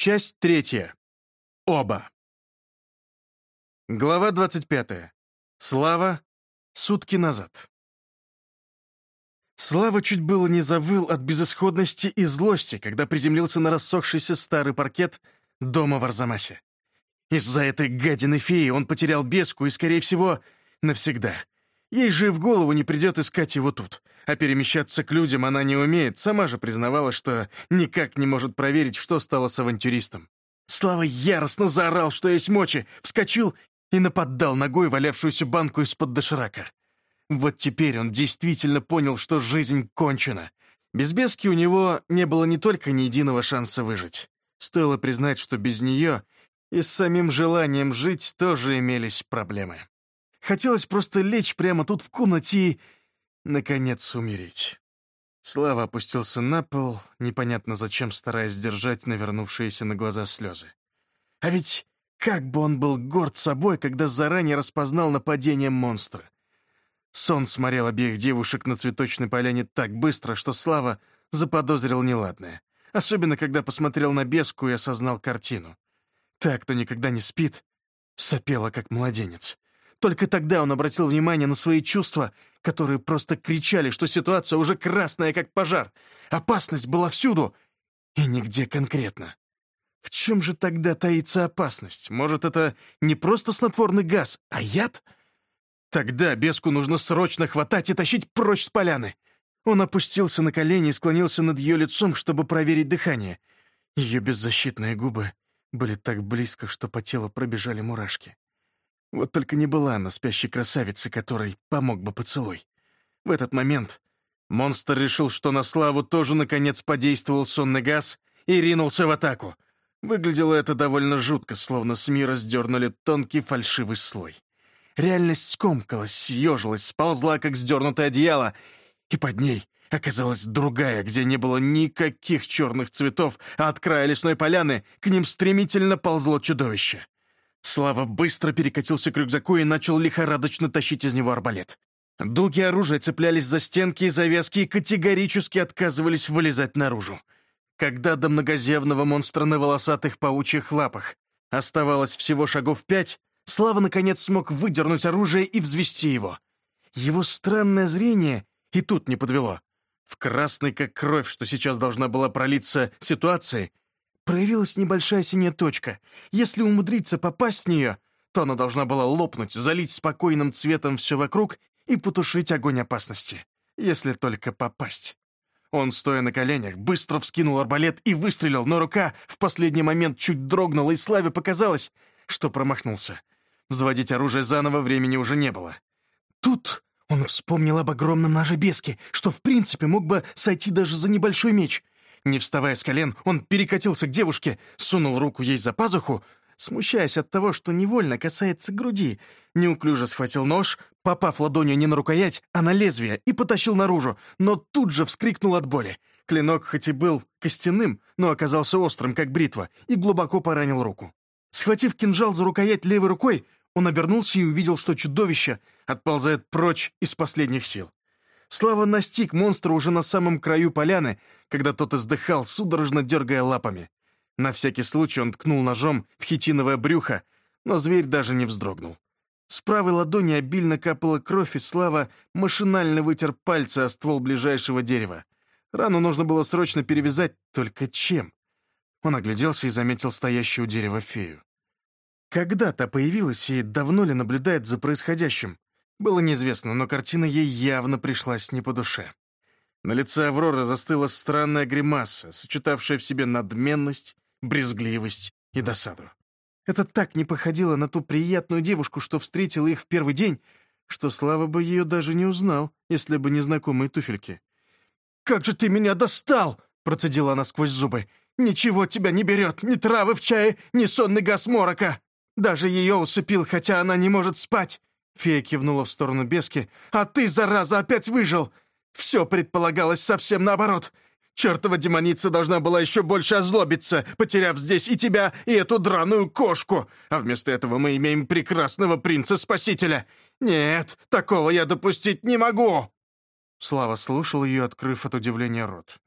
Часть третья. Оба. Глава 25. Слава. Сутки назад. Слава чуть было не завыл от безысходности и злости, когда приземлился на рассохшийся старый паркет дома в Арзамасе. Из-за этой гадины феи он потерял беску и, скорее всего, навсегда. Ей же в голову не придет искать его тут. А перемещаться к людям она не умеет, сама же признавала, что никак не может проверить, что стало с авантюристом. Слава яростно заорал, что есть мочи, вскочил и нападал ногой валявшуюся банку из-под доширака. Вот теперь он действительно понял, что жизнь кончена. Без бески у него не было не только ни единого шанса выжить. Стоило признать, что без нее и с самим желанием жить тоже имелись проблемы. Хотелось просто лечь прямо тут в комнате и, наконец, умереть. Слава опустился на пол, непонятно зачем стараясь сдержать навернувшиеся на глаза слезы. А ведь как бы он был горд собой, когда заранее распознал нападение монстра. Сон сморил обеих девушек на цветочной поляне так быстро, что Слава заподозрил неладное. Особенно, когда посмотрел на беску и осознал картину. Так, кто никогда не спит, сопела, как младенец. Только тогда он обратил внимание на свои чувства, которые просто кричали, что ситуация уже красная, как пожар. Опасность была всюду и нигде конкретно. В чем же тогда таится опасность? Может, это не просто снотворный газ, а яд? — Тогда беску нужно срочно хватать и тащить прочь с поляны. Он опустился на колени и склонился над ее лицом, чтобы проверить дыхание. Ее беззащитные губы были так близко, что по телу пробежали мурашки. Вот только не была она спящей красавицей, которой помог бы поцелуй. В этот момент монстр решил, что на славу тоже наконец подействовал сонный газ и ринулся в атаку. Выглядело это довольно жутко, словно с мира сдернули тонкий фальшивый слой. Реальность скомкалась, съежилась, сползла, как сдернутое одеяло, и под ней оказалась другая, где не было никаких черных цветов, а от края лесной поляны к ним стремительно ползло чудовище. Слава быстро перекатился к рюкзаку и начал лихорадочно тащить из него арбалет. Дуги оружия цеплялись за стенки и завязки и категорически отказывались вылезать наружу. Когда до многозевного монстра на волосатых паучьих лапах оставалось всего шагов пять, Слава, наконец, смог выдернуть оружие и взвести его. Его странное зрение и тут не подвело. В красной, как кровь, что сейчас должна была пролиться ситуации, проявилась небольшая синяя точка. Если умудриться попасть в нее, то она должна была лопнуть, залить спокойным цветом все вокруг и потушить огонь опасности. Если только попасть. Он, стоя на коленях, быстро вскинул арбалет и выстрелил, но рука в последний момент чуть дрогнула, и Славе показалось, что промахнулся. Взводить оружие заново времени уже не было. Тут он вспомнил об огромном ноже бески, что в принципе мог бы сойти даже за небольшой меч. Не вставая с колен, он перекатился к девушке, сунул руку ей за пазуху, смущаясь от того, что невольно касается груди, неуклюже схватил нож, попав ладонью не на рукоять, а на лезвие, и потащил наружу, но тут же вскрикнул от боли. Клинок хоть и был костяным, но оказался острым, как бритва, и глубоко поранил руку. Схватив кинжал за рукоять левой рукой, он обернулся и увидел, что чудовище отползает прочь из последних сил. Слава настиг монстра уже на самом краю поляны, когда тот издыхал, судорожно дергая лапами. На всякий случай он ткнул ножом в хитиновое брюхо, но зверь даже не вздрогнул. С правой ладони обильно капала кровь, и Слава машинально вытер пальцы о ствол ближайшего дерева. Рану нужно было срочно перевязать, только чем? Он огляделся и заметил стоящую у дерева фею. Когда-то появилась и давно ли наблюдает за происходящим? Было неизвестно, но картина ей явно пришлась не по душе. На лице Авроры застыла странная гримаса, сочетавшая в себе надменность, брезгливость и досаду. Это так не походило на ту приятную девушку, что встретила их в первый день, что Слава бы ее даже не узнал, если бы не знакомые туфельки. «Как же ты меня достал!» — процедила она сквозь зубы. «Ничего тебя не берет, ни травы в чае, ни сонный газ морока!» Даже ее усыпил, хотя она не может спать!» Фея кивнула в сторону Бески. «А ты, зараза, опять выжил! Все предполагалось совсем наоборот!» Чертова демоница должна была еще больше озлобиться, потеряв здесь и тебя, и эту драную кошку. А вместо этого мы имеем прекрасного принца-спасителя. Нет, такого я допустить не могу!» Слава слушал ее, открыв от удивления рот.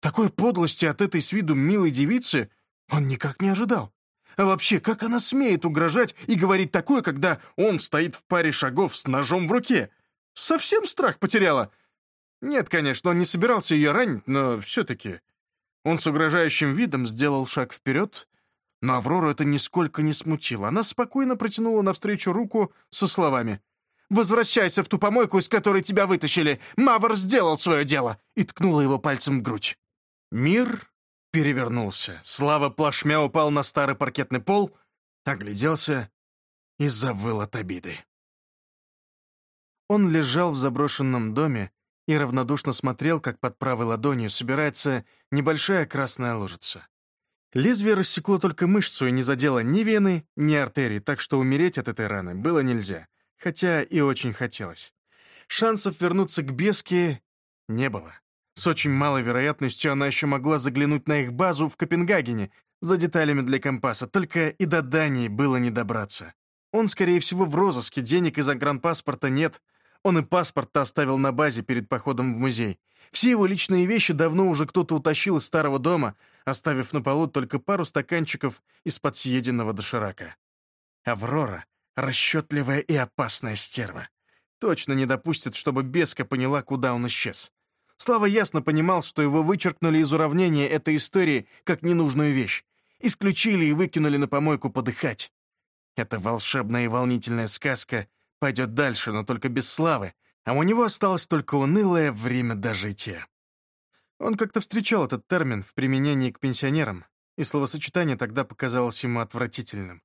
«Такой подлости от этой с виду милой девицы Он никак не ожидал. А вообще, как она смеет угрожать и говорить такое, когда он стоит в паре шагов с ножом в руке? Совсем страх потеряла? Нет, конечно, он не собирался ее ранить, но все-таки... Он с угрожающим видом сделал шаг вперед, но Аврору это нисколько не смутило. Она спокойно протянула навстречу руку со словами «Возвращайся в ту помойку, из которой тебя вытащили! Мавр сделал свое дело!» и ткнула его пальцем в грудь. Мир перевернулся. Слава плашмя упал на старый паркетный пол, огляделся и завыл от обиды. Он лежал в заброшенном доме и равнодушно смотрел, как под правой ладонью собирается небольшая красная лужица. Лезвие рассекло только мышцу и не задело ни вены, ни артерии, так что умереть от этой раны было нельзя, хотя и очень хотелось. Шансов вернуться к Беске не было. С очень малой вероятностью она еще могла заглянуть на их базу в Копенгагене за деталями для компаса, только и до Дании было не добраться. Он, скорее всего, в розыске, денег из загранпаспорта нет. Он и паспорт-то оставил на базе перед походом в музей. Все его личные вещи давно уже кто-то утащил из старого дома, оставив на полу только пару стаканчиков из-под съеденного доширака. Аврора — расчетливая и опасная стерва. Точно не допустит, чтобы Беска поняла, куда он исчез. Слава ясно понимал, что его вычеркнули из уравнения этой истории как ненужную вещь. Исключили и выкинули на помойку подыхать. Эта волшебная и волнительная сказка пойдет дальше, но только без славы, а у него осталось только унылое время дожития. Он как-то встречал этот термин в применении к пенсионерам, и словосочетание тогда показалось ему отвратительным.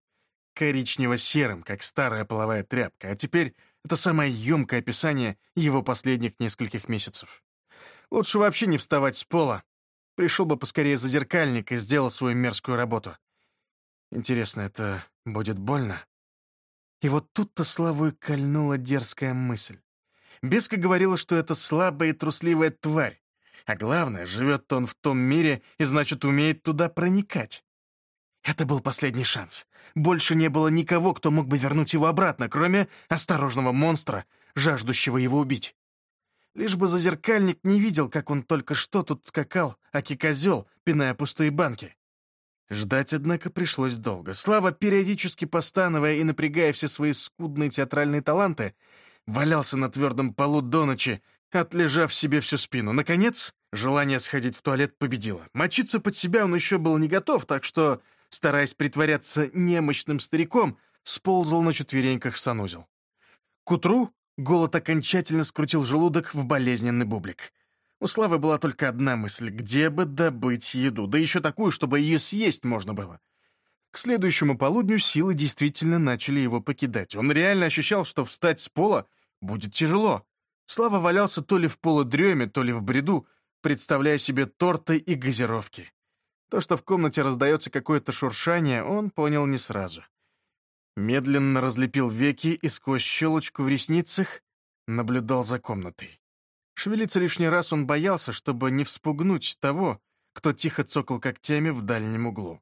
Коричнево-серым, как старая половая тряпка, а теперь это самое емкое описание его последних нескольких месяцев. Лучше вообще не вставать с пола. Пришел бы поскорее за зеркальник и сделал свою мерзкую работу. Интересно, это будет больно? И вот тут-то Славу и кольнула дерзкая мысль. Беска говорила, что это слабая и трусливая тварь. А главное, живет он в том мире и, значит, умеет туда проникать. Это был последний шанс. Больше не было никого, кто мог бы вернуть его обратно, кроме осторожного монстра, жаждущего его убить. Лишь бы зазеркальник не видел, как он только что тут скакал, аки козел, пиная пустые банки. Ждать, однако, пришлось долго. Слава, периодически постановая и напрягая все свои скудные театральные таланты, валялся на твердом полу до ночи, отлежав себе всю спину. Наконец, желание сходить в туалет победило. Мочиться под себя он еще был не готов, так что, стараясь притворяться немощным стариком, сползал на четвереньках в санузел. К утру голод окончательно скрутил желудок в болезненный бублик. У Славы была только одна мысль — где бы добыть еду, да еще такую, чтобы ее съесть можно было. К следующему полудню силы действительно начали его покидать. Он реально ощущал, что встать с пола будет тяжело. Слава валялся то ли в полудреме, то ли в бреду, представляя себе торты и газировки. То, что в комнате раздается какое-то шуршание, он понял не сразу. Медленно разлепил веки и сквозь щелочку в ресницах наблюдал за комнатой. Шевелиться лишний раз он боялся, чтобы не вспугнуть того, кто тихо цокал когтями в дальнем углу.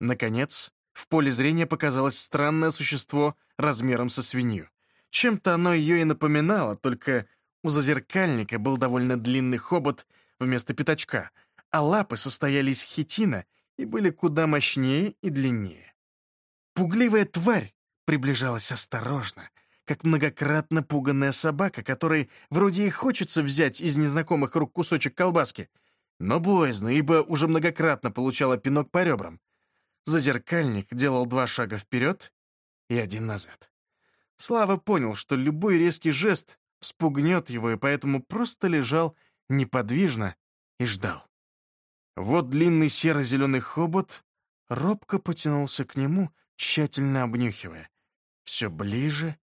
Наконец, в поле зрения показалось странное существо размером со свинью. Чем-то оно ее и напоминало, только у зазеркальника был довольно длинный хобот вместо пятачка, а лапы состояли из хитина и были куда мощнее и длиннее. Пугливая тварь приближалась осторожно, как многократно пуганная собака, которой вроде и хочется взять из незнакомых рук кусочек колбаски, но боязно, ибо уже многократно получала пинок по ребрам. Зазеркальник делал два шага вперед и один назад. Слава понял, что любой резкий жест спугнет его, и поэтому просто лежал неподвижно и ждал. Вот длинный серо-зеленый хобот робко потянулся к нему, тщательно обнюхивая. Все ближе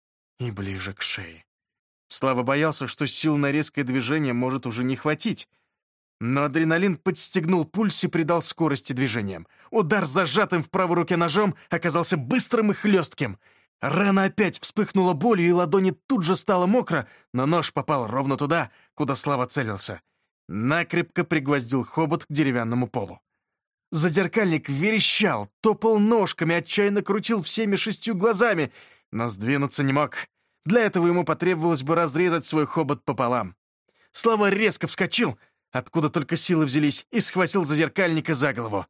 и ближе к шее. Слава боялся, что сил на резкое движение может уже не хватить, но адреналин подстегнул пульс и придал скорости движениям. Удар зажатым в правой руке ножом оказался быстрым и хлестким. Рана опять вспыхнула болью, и ладони тут же стало мокро, но нож попал ровно туда, куда Слава целился. Накрепко пригвоздил хобот к деревянному полу. Задеркальник верещал, топал ножками, отчаянно крутил всеми шестью глазами, но сдвинуться не мог. Для этого ему потребовалось бы разрезать свой хобот пополам. Слава резко вскочил — откуда только силы взялись, и схватил зазеркальника за голову.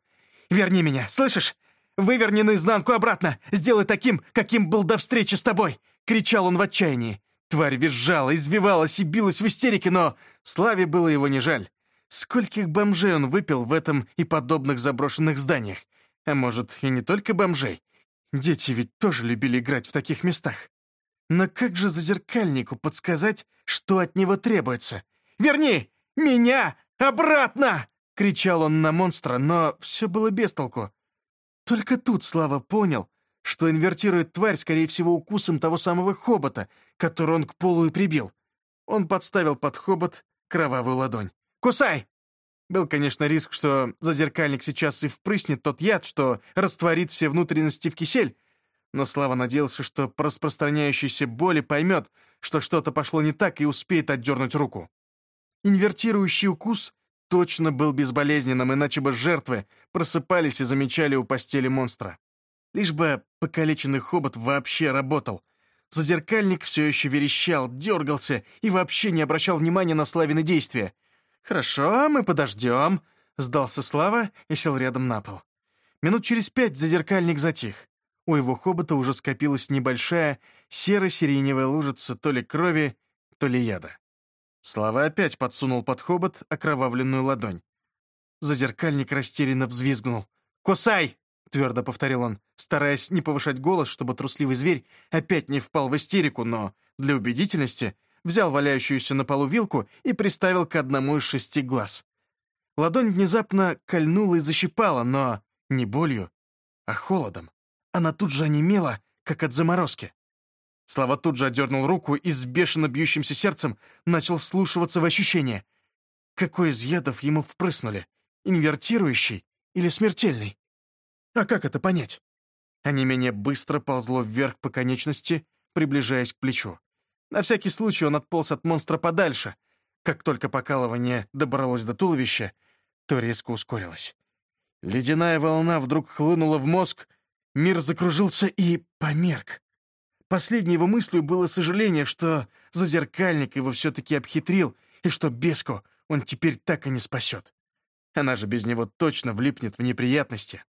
Верни меня, слышишь? Выверни наизнанку обратно! Сделай таким, каким был до встречи с тобой!» — кричал он в отчаянии. Тварь визжала, извивалась и билась в истерике, но Славе было его не жаль. Скольких бомжей он выпил в этом и подобных заброшенных зданиях? А может, и не только бомжей? Дети ведь тоже любили играть в таких местах. Но как же зазеркальнику подсказать, что от него требуется? «Верни! Меня! Обратно!» — кричал он на монстра, но все было без толку. Только тут Слава понял, что инвертирует тварь, скорее всего, укусом того самого хобота, который он к полу и прибил. Он подставил под хобот кровавую ладонь. «Кусай!» Был, конечно, риск, что зазеркальник сейчас и впрыснет тот яд, что растворит все внутренности в кисель, но Слава надеялся, что по распространяющейся боли поймет, что что-то пошло не так и успеет отдернуть руку. Инвертирующий укус точно был безболезненным, иначе бы жертвы просыпались и замечали у постели монстра. Лишь бы покалеченный хобот вообще работал. Зазеркальник все еще верещал, дергался и вообще не обращал внимания на Славины действия. «Хорошо, мы подождем», — сдался Слава и сел рядом на пол. Минут через пять зазеркальник затих. У его хобота уже скопилась небольшая серо-сиреневая лужица то ли крови, то ли яда. Слава опять подсунул под хобот окровавленную ладонь. Зазеркальник растерянно взвизгнул. «Кусай!» — твердо повторил он, стараясь не повышать голос, чтобы трусливый зверь опять не впал в истерику, но для убедительности взял валяющуюся на полу вилку и приставил к одному из шести глаз. Ладонь внезапно кольнула и защипала, но не болью, а холодом. Она тут же онемела, как от заморозки. Слава тут же отдернул руку и с бешено бьющимся сердцем начал вслушиваться в ощущения. Какой из ядов ему впрыснули? Инвертирующий или смертельный? А как это понять? А не менее быстро ползло вверх по конечности, приближаясь к плечу. На всякий случай он отполз от монстра подальше. Как только покалывание добралось до туловища, то резко ускорилось. Ледяная волна вдруг хлынула в мозг, мир закружился и померк. Последней его мыслью было сожаление, что зазеркальник его все-таки обхитрил, и что беску он теперь так и не спасет. Она же без него точно влипнет в неприятности.